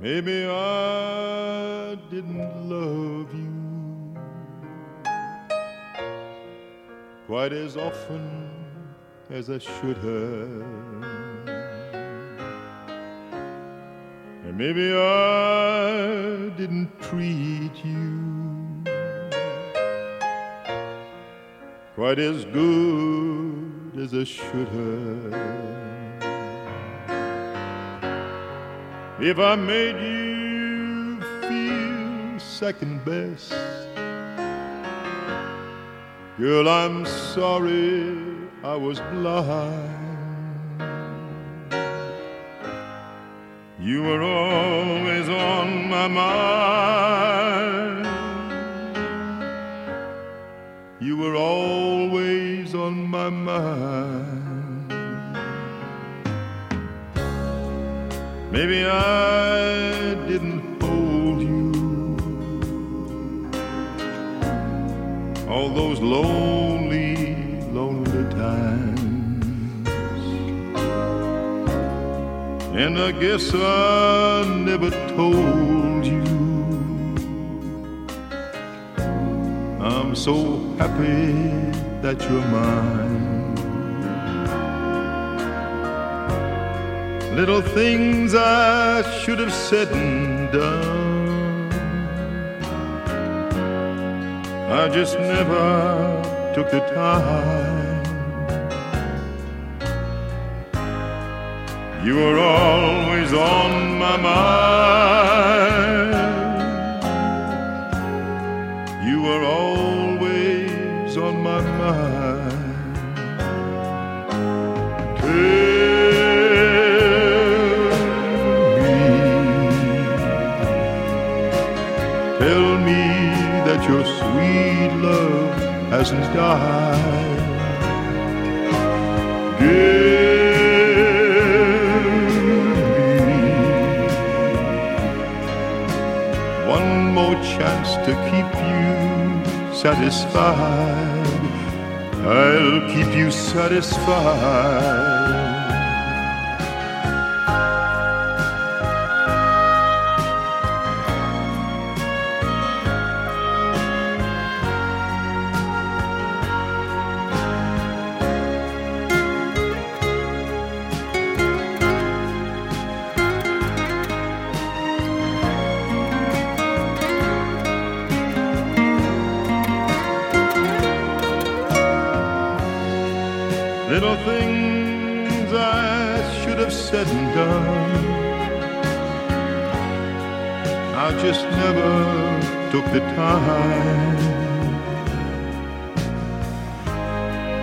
Maybe I didn't love you quite as often as I should have. And maybe I didn't treat you quite as good as I should have. If I made you feel second best, girl, I'm sorry I was blind. You were always on my mind. You were always on my mind. Maybe I didn't hold you all those lonely, lonely times. And I guess I never told you I'm so happy that you're mine. Little things I should have said and done. I just never took the time. You were always on my mind. You were always on my mind. Me that your sweet love hasn't died. Give me one more chance to keep you satisfied. I'll keep you satisfied. Little things I should have said and done. I just never took the time.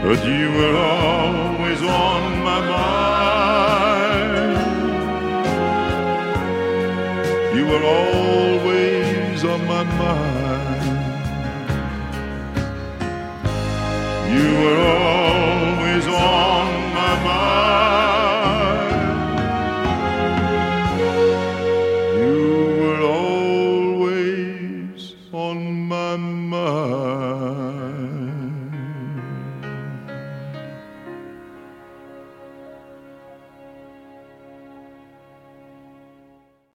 But you were always on my mind. You were always on my mind. You were